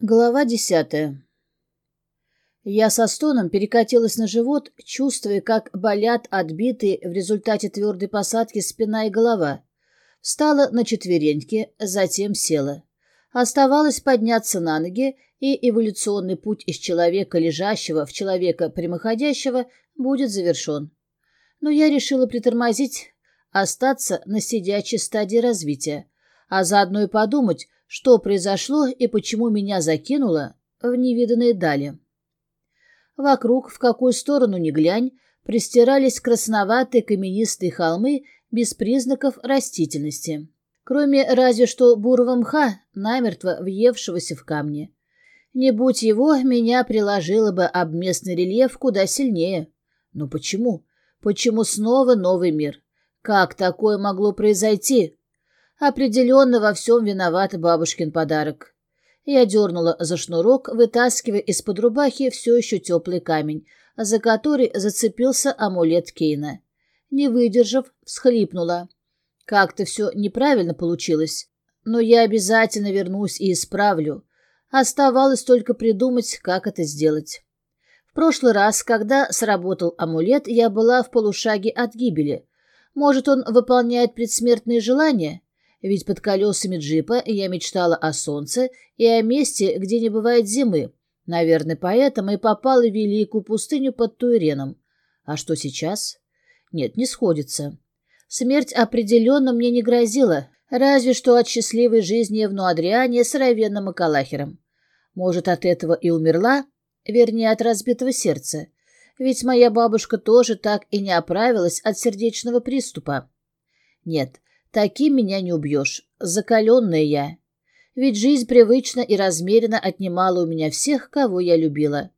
Глава десятая. Я со стоном перекатилась на живот, чувствуя, как болят отбитые в результате твердой посадки спина и голова. Встала на четвереньки, затем села. Оставалось подняться на ноги, и эволюционный путь из человека лежащего в человека прямоходящего будет завершен. Но я решила притормозить, остаться на сидячей стадии развития, а заодно и подумать, что произошло и почему меня закинуло в невиданные дали. Вокруг, в какую сторону ни глянь, пристирались красноватые каменистые холмы без признаков растительности, кроме разве что бурого мха, намертво въевшегося в камни. Не будь его, меня приложило бы об местный рельеф куда сильнее. Но почему? Почему снова новый мир? Как такое могло произойти? Определенно во всем виноват бабушкин подарок. Я дернула за шнурок, вытаскивая из-под рубахи все еще теплый камень, за который зацепился амулет Кейна. Не выдержав, всхлипнула. Как-то все неправильно получилось. Но я обязательно вернусь и исправлю. Оставалось только придумать, как это сделать. В прошлый раз, когда сработал амулет, я была в полушаге от гибели. Может, он выполняет предсмертные желания? Ведь под колесами джипа я мечтала о солнце и о месте, где не бывает зимы. Наверное, поэтому и попала в великую пустыню под Туиреном. А что сейчас? Нет, не сходится. Смерть определенно мне не грозила, разве что от счастливой жизни в Нуадриане с Равенным Макалахером. Может, от этого и умерла, вернее, от разбитого сердца. Ведь моя бабушка тоже так и не оправилась от сердечного приступа. Нет, Таким меня не убьешь. Закаленная я. Ведь жизнь привычно и размеренно отнимала у меня всех, кого я любила.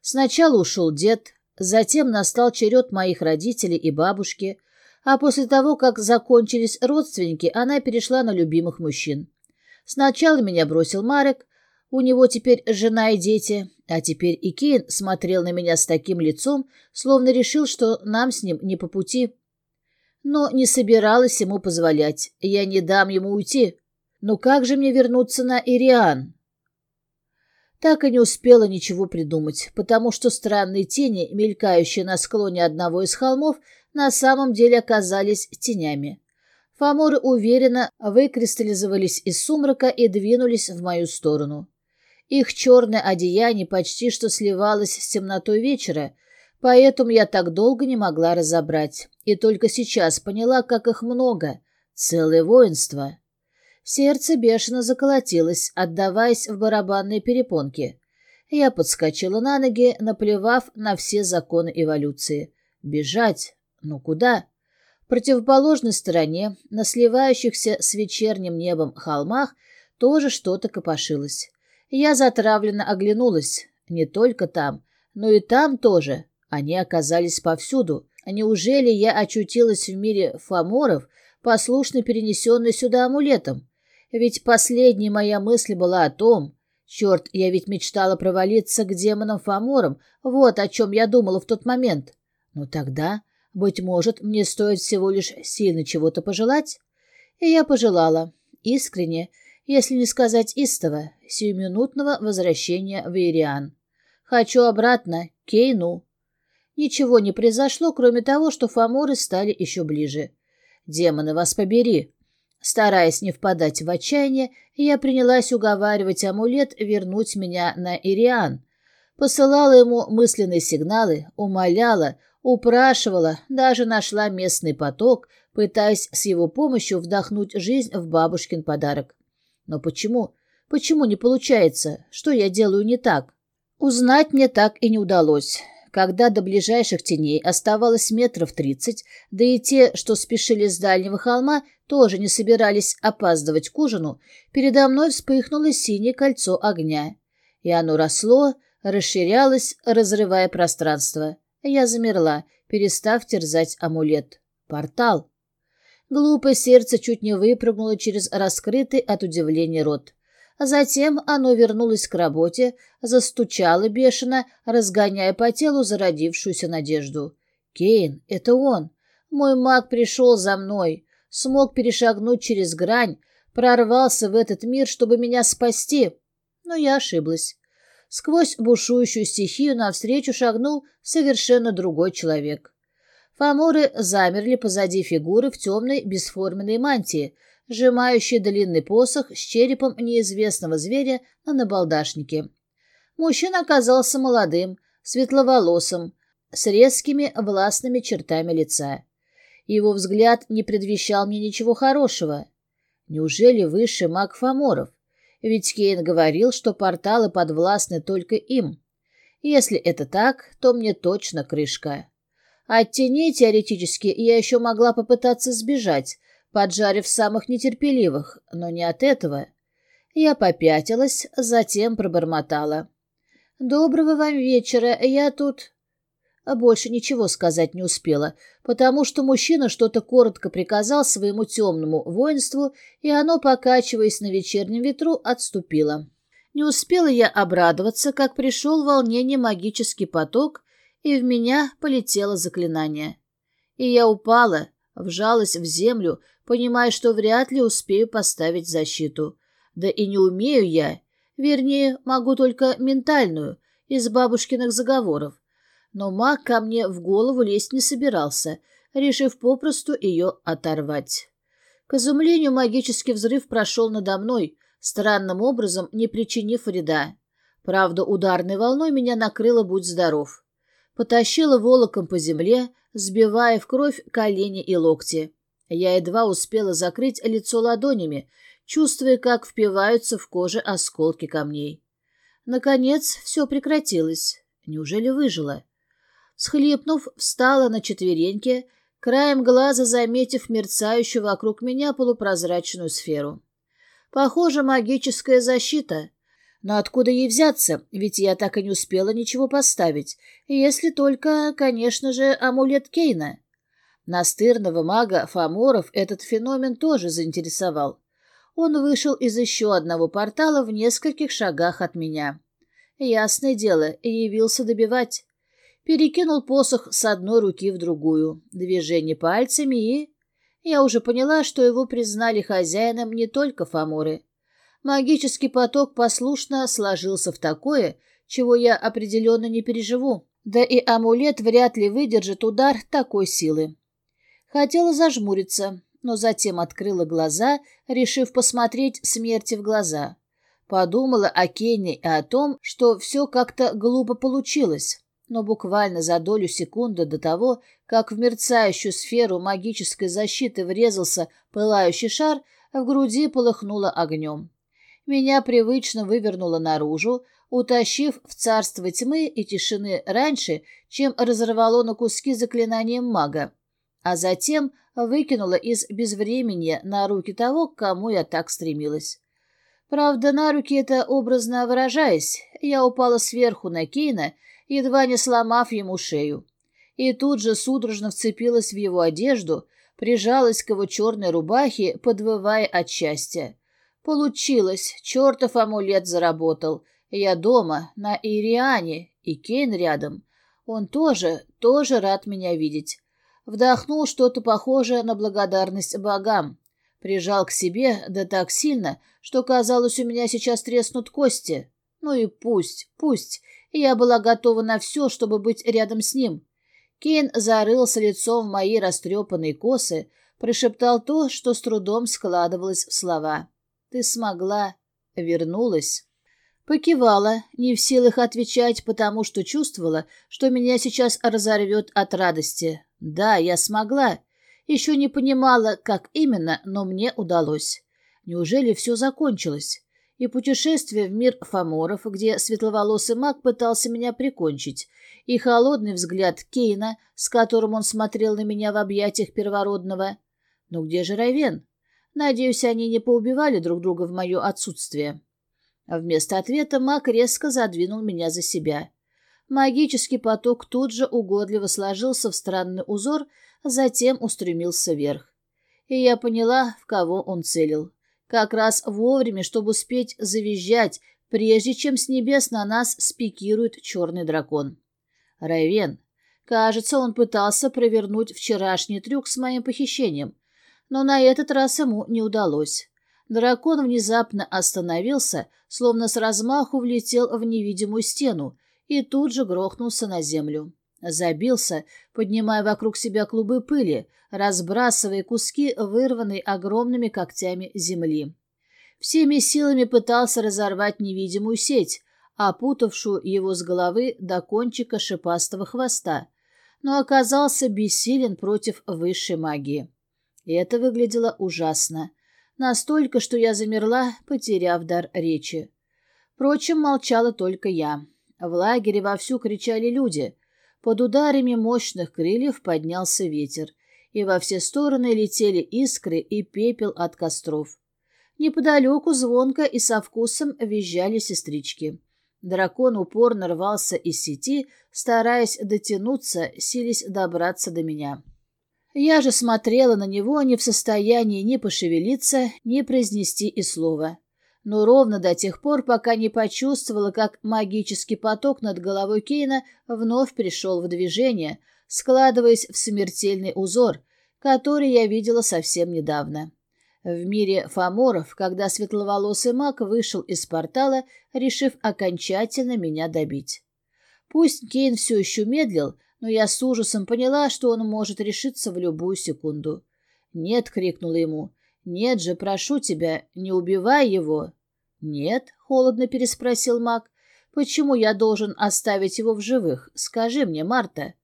Сначала ушел дед, затем настал черед моих родителей и бабушки, а после того, как закончились родственники, она перешла на любимых мужчин. Сначала меня бросил Марек, у него теперь жена и дети, а теперь и Кейн смотрел на меня с таким лицом, словно решил, что нам с ним не по пути но не собиралась ему позволять. Я не дам ему уйти. Но как же мне вернуться на Ириан? Так и не успела ничего придумать, потому что странные тени, мелькающие на склоне одного из холмов, на самом деле оказались тенями. Фаморы уверенно выкристаллизовались из сумрака и двинулись в мою сторону. Их черное одеяние почти что сливалось с темнотой вечера, Поэтому я так долго не могла разобрать. И только сейчас поняла, как их много. Целое воинство. Сердце бешено заколотилось, отдаваясь в барабанные перепонки. Я подскочила на ноги, наплевав на все законы эволюции. Бежать? Ну куда? В противоположной стороне, на сливающихся с вечерним небом холмах, тоже что-то копошилось. Я затравленно оглянулась. Не только там, но и там тоже. Они оказались повсюду. Неужели я очутилась в мире фаморов, послушно перенесенной сюда амулетом? Ведь последняя моя мысль была о том... Черт, я ведь мечтала провалиться к демонам-фаморам. Вот о чем я думала в тот момент. Но тогда, быть может, мне стоит всего лишь сильно чего-то пожелать? И я пожелала. Искренне, если не сказать истово, сиюминутного возвращения в Ириан. Хочу обратно, Кейну. Ничего не произошло, кроме того, что фаморы стали еще ближе. «Демоны, вас побери!» Стараясь не впадать в отчаяние, я принялась уговаривать амулет вернуть меня на Ириан. Посылала ему мысленные сигналы, умоляла, упрашивала, даже нашла местный поток, пытаясь с его помощью вдохнуть жизнь в бабушкин подарок. Но почему? Почему не получается? Что я делаю не так? Узнать мне так и не удалось. Когда до ближайших теней оставалось метров тридцать, да и те, что спешили с дальнего холма, тоже не собирались опаздывать к ужину, передо мной вспыхнуло синее кольцо огня. И оно росло, расширялось, разрывая пространство. Я замерла, перестав терзать амулет. Портал. Глупое сердце чуть не выпрыгнуло через раскрытый от удивления рот. Затем оно вернулось к работе, застучало бешено, разгоняя по телу зародившуюся надежду. «Кейн, это он! Мой маг пришел за мной, смог перешагнуть через грань, прорвался в этот мир, чтобы меня спасти. Но я ошиблась. Сквозь бушующую стихию навстречу шагнул совершенно другой человек. Фаморы замерли позади фигуры в темной бесформенной мантии, сжимающей длинный посох с черепом неизвестного зверя на набалдашнике. Мужчина оказался молодым, светловолосым, с резкими властными чертами лица. Его взгляд не предвещал мне ничего хорошего. Неужели высший маг Фоморов? Ведь Кейн говорил, что порталы подвластны только им. Если это так, то мне точно крышка. От теней теоретически я еще могла попытаться сбежать, поджарив самых нетерпеливых, но не от этого. Я попятилась, затем пробормотала. «Доброго вам вечера, я тут...» А больше ничего сказать не успела, потому что мужчина что-то коротко приказал своему темному воинству, и оно, покачиваясь на вечернем ветру, отступило. Не успела я обрадоваться, как пришел волнение магический поток, и в меня полетело заклинание. И я упала, вжалась в землю, понимая, что вряд ли успею поставить защиту. Да и не умею я, вернее, могу только ментальную, из бабушкиных заговоров но маг ко мне в голову лезть не собирался, решив попросту ее оторвать. К изумлению, магический взрыв прошел надо мной, странным образом не причинив вреда. Правда, ударной волной меня накрыло «Будь здоров». Потащила волоком по земле, сбивая в кровь колени и локти. Я едва успела закрыть лицо ладонями, чувствуя, как впиваются в коже осколки камней. Наконец, все прекратилось. Неужели выжила? Схлипнув, встала на четвереньки, краем глаза заметив мерцающую вокруг меня полупрозрачную сферу. Похоже, магическая защита. Но откуда ей взяться, ведь я так и не успела ничего поставить, если только, конечно же, амулет Кейна. Настырного мага Фоморов этот феномен тоже заинтересовал. Он вышел из еще одного портала в нескольких шагах от меня. Ясное дело, явился добивать перекинул посох с одной руки в другую, движение пальцами и... Я уже поняла, что его признали хозяином не только Фоморы. Магический поток послушно сложился в такое, чего я определенно не переживу. Да и амулет вряд ли выдержит удар такой силы. Хотела зажмуриться, но затем открыла глаза, решив посмотреть смерти в глаза. Подумала о Кене и о том, что все как-то глупо получилось но буквально за долю секунды до того, как в мерцающую сферу магической защиты врезался пылающий шар, в груди полыхнуло огнем. Меня привычно вывернуло наружу, утащив в царство тьмы и тишины раньше, чем разорвало на куски заклинанием мага, а затем выкинуло из безвременья на руки того, к кому я так стремилась. Правда, на руки это образно выражаясь, я упала сверху на Кейна едва не сломав ему шею. И тут же судорожно вцепилась в его одежду, прижалась к его черной рубахе, подвывая от счастья. Получилось, чертов амулет заработал. Я дома, на Ириане, и Кейн рядом. Он тоже, тоже рад меня видеть. Вдохнул что-то похожее на благодарность богам. Прижал к себе, да так сильно, что казалось, у меня сейчас треснут кости. Ну и пусть, пусть я была готова на все, чтобы быть рядом с ним. Кейн зарылся лицом в мои растрепанные косы, прошептал то, что с трудом складывалось в слова. «Ты смогла. Вернулась». Покивала, не в силах отвечать, потому что чувствовала, что меня сейчас разорвет от радости. Да, я смогла. Еще не понимала, как именно, но мне удалось. Неужели все закончилось? и путешествие в мир фаморов, где светловолосый маг пытался меня прикончить, и холодный взгляд Кейна, с которым он смотрел на меня в объятиях первородного. Но где же Райвен? Надеюсь, они не поубивали друг друга в мое отсутствие. Вместо ответа маг резко задвинул меня за себя. Магический поток тут же угодливо сложился в странный узор, затем устремился вверх. И я поняла, в кого он целил. Как раз вовремя, чтобы успеть завизжать, прежде чем с небес на нас спикирует черный дракон. Райвен. Кажется, он пытался провернуть вчерашний трюк с моим похищением, но на этот раз ему не удалось. Дракон внезапно остановился, словно с размаху влетел в невидимую стену и тут же грохнулся на землю. Забился, поднимая вокруг себя клубы пыли, разбрасывая куски, вырванные огромными когтями земли. Всеми силами пытался разорвать невидимую сеть, опутавшую его с головы до кончика шипастого хвоста, но оказался бессилен против высшей магии. И это выглядело ужасно. Настолько, что я замерла, потеряв дар речи. Впрочем, молчала только я. В лагере вовсю кричали люди. Под ударами мощных крыльев поднялся ветер, и во все стороны летели искры и пепел от костров. Неподалеку звонко и со вкусом визжали сестрички. Дракон упорно рвался из сети, стараясь дотянуться, сились добраться до меня. Я же смотрела на него, не в состоянии ни пошевелиться, ни произнести и слова. Но ровно до тех пор, пока не почувствовала, как магический поток над головой Кейна вновь пришел в движение, складываясь в смертельный узор, который я видела совсем недавно. В мире фаморов, когда светловолосый маг вышел из портала, решив окончательно меня добить. Пусть Кейн все еще медлил, но я с ужасом поняла, что он может решиться в любую секунду. «Нет!» — крикнула ему. «Нет же, прошу тебя, не убивай его!» «Нет?» — холодно переспросил маг. «Почему я должен оставить его в живых? Скажи мне, Марта!»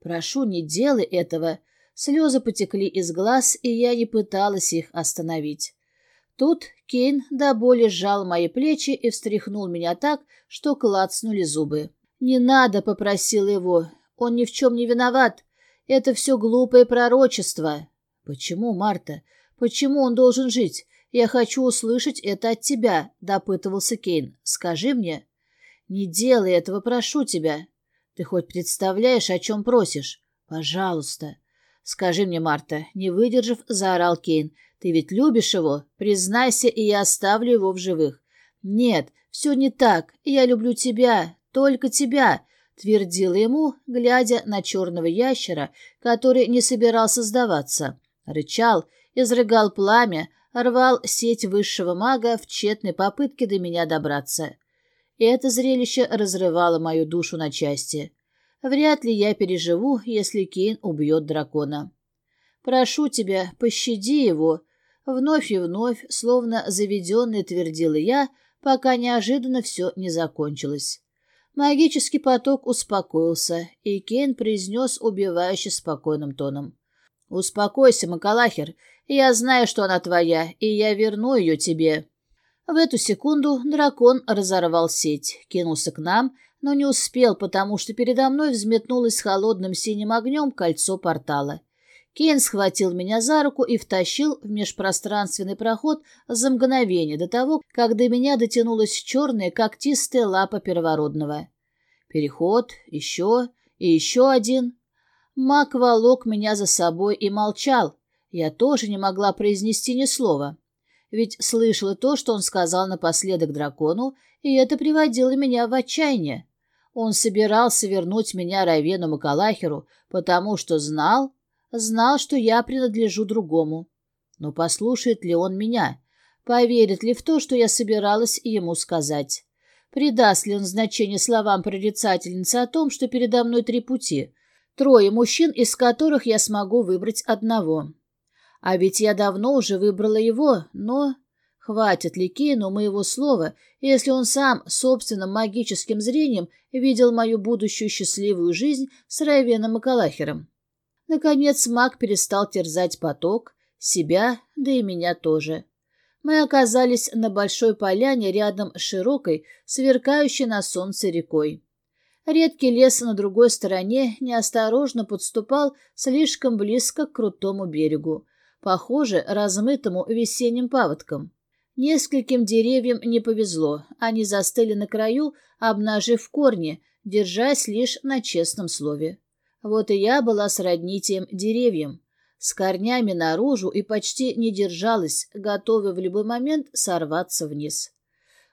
«Прошу, не делай этого!» Слезы потекли из глаз, и я не пыталась их остановить. Тут Кейн до боли сжал мои плечи и встряхнул меня так, что клацнули зубы. «Не надо!» — попросил его. Он ни в чем не виноват. Это все глупое пророчество. Почему, Марта? Почему он должен жить? Я хочу услышать это от тебя, допытывался Кейн. Скажи мне. Не делай этого, прошу тебя. Ты хоть представляешь, о чем просишь? Пожалуйста. Скажи мне, Марта, не выдержав, заорал Кейн. Ты ведь любишь его? Признайся, и я оставлю его в живых. Нет, все не так. Я люблю тебя, только тебя. — твердила ему, глядя на черного ящера, который не собирался сдаваться. Рычал, изрыгал пламя, рвал сеть высшего мага в тщетной попытке до меня добраться. И это зрелище разрывало мою душу на части. Вряд ли я переживу, если Кейн убьет дракона. «Прошу тебя, пощади его», — вновь и вновь, словно заведенный, твердила я, пока неожиданно все не закончилось. Магический поток успокоился, и Кейн произнес убивающе спокойным тоном. «Успокойся, Макалахер. Я знаю, что она твоя, и я верну ее тебе». В эту секунду дракон разорвал сеть, кинулся к нам, но не успел, потому что передо мной взметнулось холодным синим огнем кольцо портала. Кейн схватил меня за руку и втащил в межпространственный проход за мгновение до того, как до меня дотянулась черная когтистая лапа первородного. Переход, еще и еще один. Маг волок меня за собой и молчал. Я тоже не могла произнести ни слова. Ведь слышала то, что он сказал напоследок дракону, и это приводило меня в отчаяние. Он собирался вернуть меня Равену Макалахеру, потому что знал, знал, что я принадлежу другому. Но послушает ли он меня? Поверит ли в то, что я собиралась ему сказать? Придаст ли он значение словам прорицательницы о том, что передо мной три пути? Трое мужчин, из которых я смогу выбрать одного. А ведь я давно уже выбрала его, но... Хватит ли Кейну моего слова, если он сам собственным магическим зрением видел мою будущую счастливую жизнь с Райвеном Макалахером? Наконец маг перестал терзать поток, себя, да и меня тоже. Мы оказались на большой поляне рядом с широкой, сверкающей на солнце рекой. Редкий лес на другой стороне неосторожно подступал слишком близко к крутому берегу, похоже, размытому весенним паводком. Нескольким деревьям не повезло, они застыли на краю, обнажив корни, держась лишь на честном слове. Вот и я была сродни тем деревьям, с корнями наружу и почти не держалась, готовая в любой момент сорваться вниз.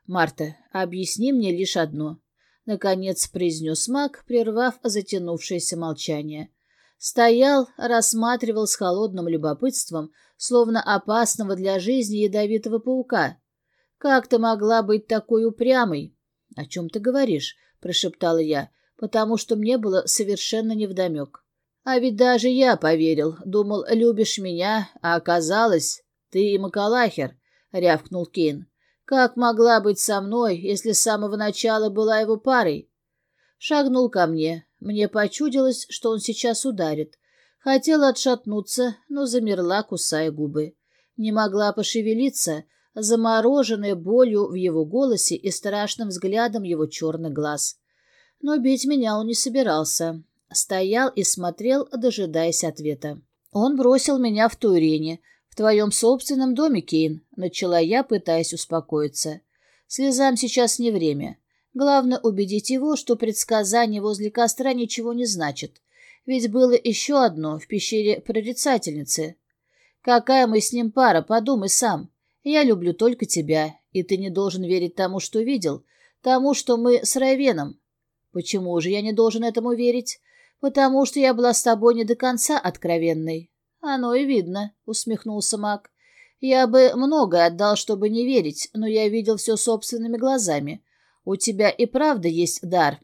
«Марта, объясни мне лишь одно», — наконец произнес маг, прервав затянувшееся молчание. Стоял, рассматривал с холодным любопытством, словно опасного для жизни ядовитого паука. «Как ты могла быть такой упрямой?» «О чем ты говоришь?» — прошептала я, потому что мне было совершенно невдомек. «А ведь даже я поверил, думал, любишь меня, а оказалось, ты и Макалахер», — рявкнул Кейн. «Как могла быть со мной, если с самого начала была его парой?» Шагнул ко мне, мне почудилось, что он сейчас ударит. Хотела отшатнуться, но замерла, кусая губы. Не могла пошевелиться, замороженная болью в его голосе и страшным взглядом его черных глаз. Но бить меня он не собирался. Стоял и смотрел, дожидаясь ответа. «Он бросил меня в Турине, в твоем собственном доме, Кейн», — начала я, пытаясь успокоиться. «Слезам сейчас не время. Главное убедить его, что предсказание возле костра ничего не значит. Ведь было еще одно в пещере прорицательницы. Какая мы с ним пара, подумай сам. Я люблю только тебя, и ты не должен верить тому, что видел, тому, что мы с Райвеном. Почему же я не должен этому верить? Потому что я была с тобой не до конца откровенной. Оно и видно, усмехнулся Мак. Я бы многое отдал, чтобы не верить, но я видел все собственными глазами. У тебя и правда есть дар,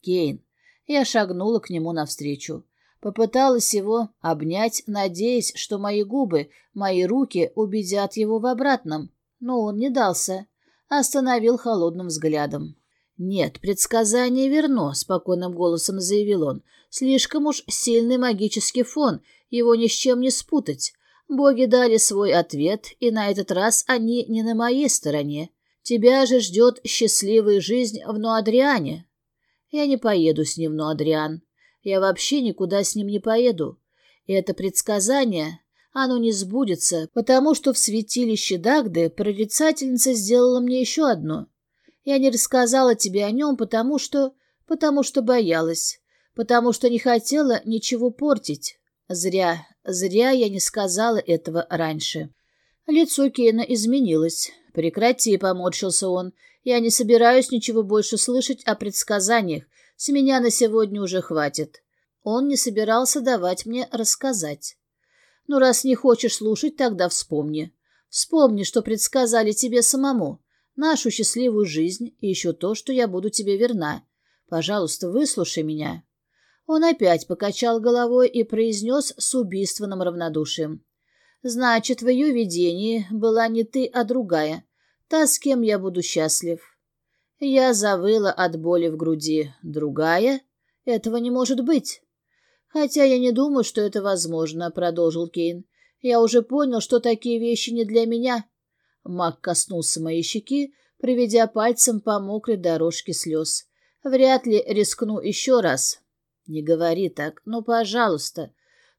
Кейн. Я шагнула к нему навстречу. Попыталась его обнять, надеясь, что мои губы, мои руки убедят его в обратном. Но он не дался. Остановил холодным взглядом. «Нет, предсказание верно», — спокойным голосом заявил он. «Слишком уж сильный магический фон, его ни с чем не спутать. Боги дали свой ответ, и на этот раз они не на моей стороне. Тебя же ждет счастливая жизнь в Нуадриане. Я не поеду с ним в Нуадриан. Я вообще никуда с ним не поеду. И это предсказание, оно не сбудется, потому что в святилище Дагды прорицательница сделала мне еще одно. Я не рассказала тебе о нем, потому что... потому что боялась, потому что не хотела ничего портить. Зря, зря я не сказала этого раньше. Лицо Кейна изменилось. «Прекрати», — поморщился он. «Я не собираюсь ничего больше слышать о предсказаниях. С меня на сегодня уже хватит». Он не собирался давать мне рассказать. «Ну, раз не хочешь слушать, тогда вспомни. Вспомни, что предсказали тебе самому. Нашу счастливую жизнь и еще то, что я буду тебе верна. Пожалуйста, выслушай меня». Он опять покачал головой и произнес с убийственным равнодушием. Значит, в ее видении была не ты, а другая. Та, с кем я буду счастлив. Я завыла от боли в груди. Другая? Этого не может быть. Хотя я не думаю, что это возможно, продолжил Кейн. Я уже понял, что такие вещи не для меня. Мак коснулся моей щеки, приведя пальцем по мокрой дорожке слез. Вряд ли рискну еще раз. Не говори так, ну, пожалуйста.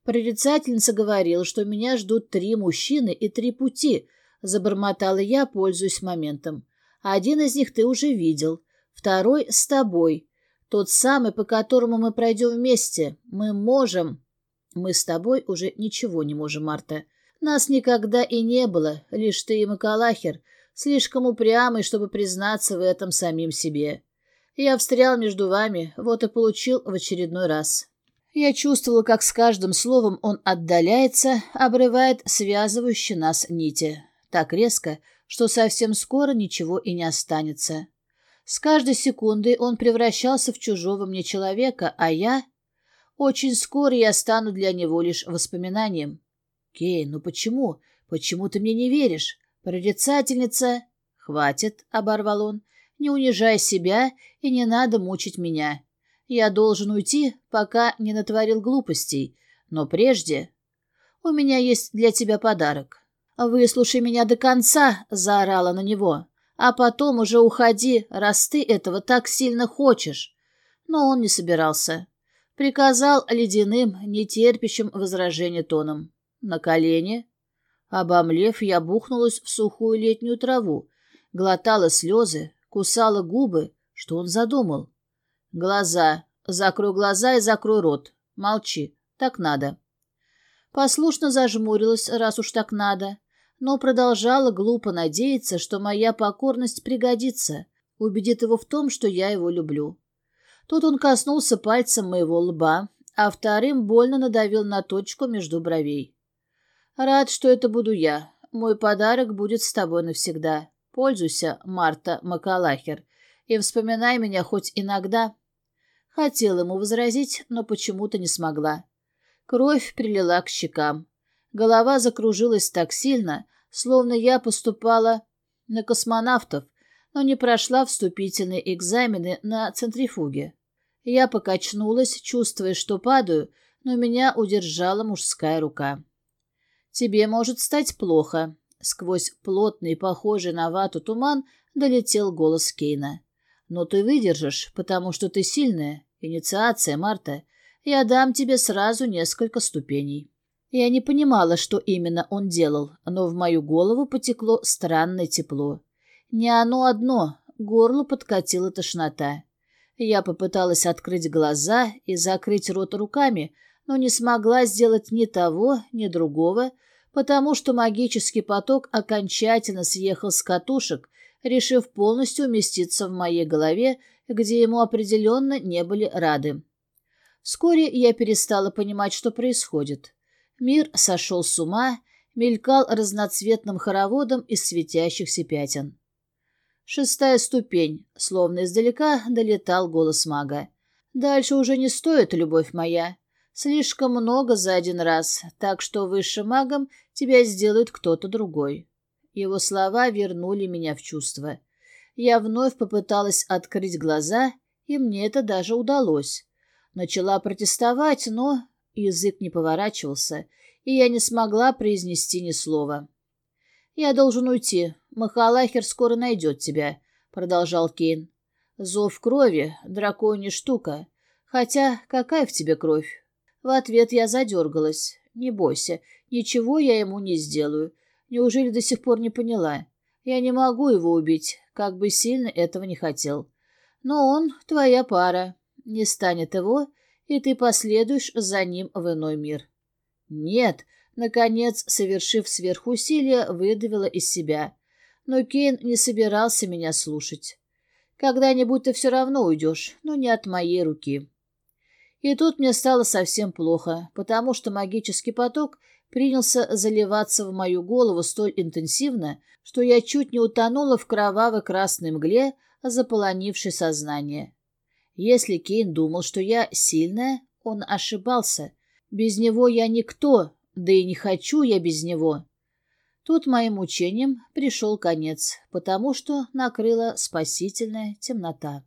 Прорицательница говорила, что меня ждут три мужчины и три пути, забормотала я, пользуясь моментом. Один из них ты уже видел, второй с тобой, тот самый, по которому мы пройдем вместе. Мы можем... Мы с тобой уже ничего не можем, Марта. Нас никогда и не было, лишь ты и Макалахер, слишком упрямый, чтобы признаться в этом самим себе. Я встрял между вами, вот и получил в очередной раз. Я чувствовала, как с каждым словом он отдаляется, обрывает связывающие нас нити. Так резко, что совсем скоро ничего и не останется. С каждой секундой он превращался в чужого мне человека, а я... Очень скоро я стану для него лишь воспоминанием. Кей, ну почему? Почему ты мне не веришь? Прорицательница... Хватит, — оборвал он, — не унижай себя и не надо мучить меня. Я должен уйти, пока не натворил глупостей, но прежде... У меня есть для тебя подарок. Выслушай меня до конца, — заорала на него, — а потом уже уходи, раз ты этого так сильно хочешь. Но он не собирался. Приказал ледяным, нетерпящим возражения тоном. На колени. Обомлев, я бухнулась в сухую летнюю траву, глотала слезы, кусала губы. Что он задумал? Глаза. Закрой глаза и закрой рот. Молчи. Так надо. Послушно зажмурилась, раз уж так надо, но продолжала глупо надеяться, что моя покорность пригодится, убедит его в том, что я его люблю. Тут он коснулся пальцем моего лба, а вторым больно надавил на точку между бровей. «Рад, что это буду я. Мой подарок будет с тобой навсегда. Пользуйся, Марта Макалахер, и вспоминай меня хоть иногда». Хотел ему возразить, но почему-то не смогла. Кровь прилила к щекам. Голова закружилась так сильно, словно я поступала на космонавтов, но не прошла вступительные экзамены на центрифуге. Я покачнулась, чувствуя, что падаю, но меня удержала мужская рука. «Тебе может стать плохо», — сквозь плотный, похожий на вату туман долетел голос Кейна. «Но ты выдержишь, потому что ты сильная. Инициация, Марта. Я дам тебе сразу несколько ступеней». Я не понимала, что именно он делал, но в мою голову потекло странное тепло. Не оно одно, горло подкатила тошнота. Я попыталась открыть глаза и закрыть рот руками, но не смогла сделать ни того, ни другого, потому что магический поток окончательно съехал с катушек, решив полностью уместиться в моей голове, где ему определенно не были рады. Вскоре я перестала понимать, что происходит. Мир сошел с ума, мелькал разноцветным хороводом из светящихся пятен. Шестая ступень, словно издалека долетал голос мага. Дальше уже не стоит, любовь моя. Слишком много за один раз, так что высшим магом тебя сделает кто-то другой. Его слова вернули меня в чувство. Я вновь попыталась открыть глаза, и мне это даже удалось. Начала протестовать, но язык не поворачивался, и я не смогла произнести ни слова. «Я должен уйти. Махалахер скоро найдет тебя», — продолжал Кейн. «Зов крови — драконья штука. Хотя какая в тебе кровь?» В ответ я задергалась. «Не бойся, ничего я ему не сделаю. Неужели до сих пор не поняла? Я не могу его убить, как бы сильно этого не хотел. Но он — твоя пара. Не станет его, и ты последуешь за ним в иной мир». «Нет», Наконец, совершив сверхусилие, выдавила из себя. Но Кейн не собирался меня слушать. «Когда-нибудь ты все равно уйдешь, но не от моей руки». И тут мне стало совсем плохо, потому что магический поток принялся заливаться в мою голову столь интенсивно, что я чуть не утонула в кровавой красной мгле, заполонившей сознание. Если Кейн думал, что я сильная, он ошибался. Без него я никто, да и не хочу я без него. Тут моим мучениям пришел конец, потому что накрыла спасительная темнота.